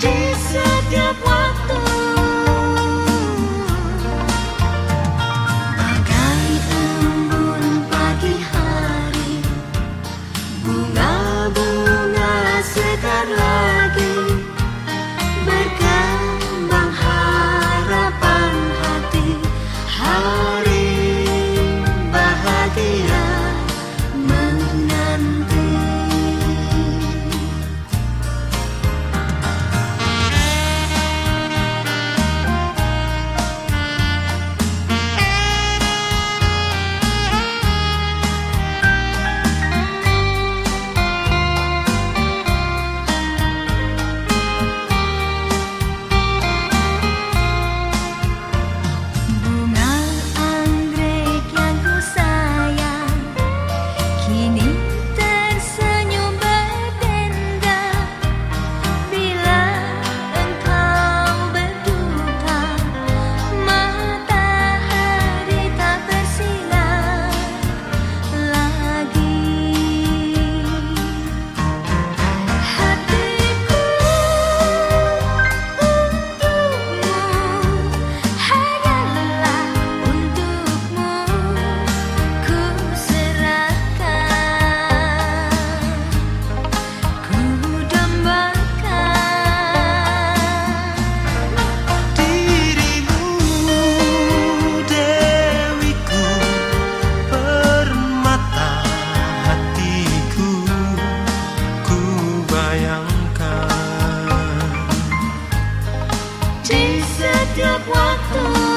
di setiap xa chỉ sẽ tiếc quá tôi